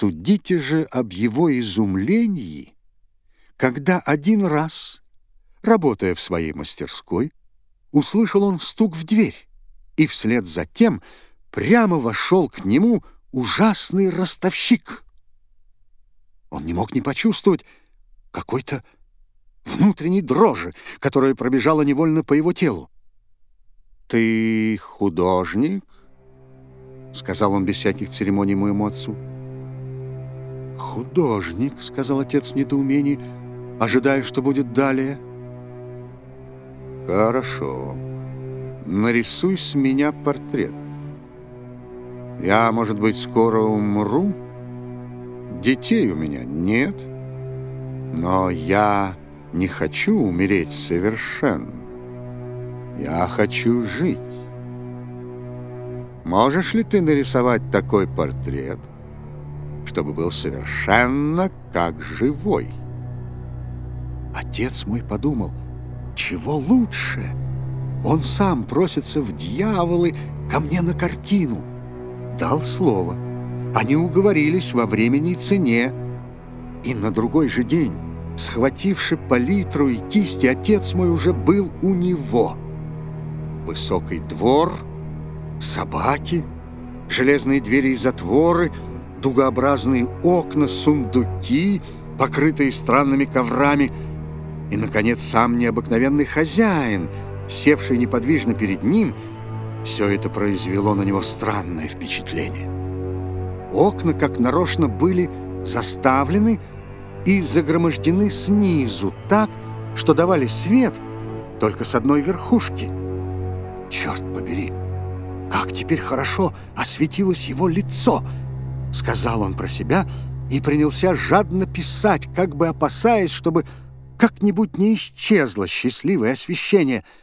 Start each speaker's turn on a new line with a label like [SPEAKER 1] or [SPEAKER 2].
[SPEAKER 1] Судите же об его изумлении, когда один раз, работая в своей мастерской, услышал он стук в дверь, и вслед за тем прямо вошел к нему ужасный ростовщик. Он не мог не почувствовать какой-то внутренней дрожи, которая пробежала невольно по его телу. «Ты художник?» — сказал он без всяких церемоний моему отцу. «Художник», — сказал отец в недоумении, ожидая, что будет далее. «Хорошо. Нарисуй с меня портрет. Я, может быть, скоро умру? Детей у меня нет, но я не хочу умереть совершенно. Я хочу жить. Можешь ли ты нарисовать такой портрет?» Чтобы был совершенно как живой. Отец мой подумал, чего лучше? Он сам просится в дьяволы ко мне на картину. Дал слово. Они уговорились во времени и цене. И на другой же день, схвативши палитру и кисти, отец мой уже был у него. Высокий двор, собаки, железные двери и затворы — дугообразные окна, сундуки, покрытые странными коврами, и, наконец, сам необыкновенный хозяин, севший неподвижно перед ним, все это произвело на него странное впечатление. Окна, как нарочно, были заставлены и загромождены снизу так, что давали свет только с одной верхушки. Черт побери, как теперь хорошо осветилось его лицо —— сказал он про себя и принялся жадно писать, как бы опасаясь, чтобы как-нибудь не исчезло счастливое освещение —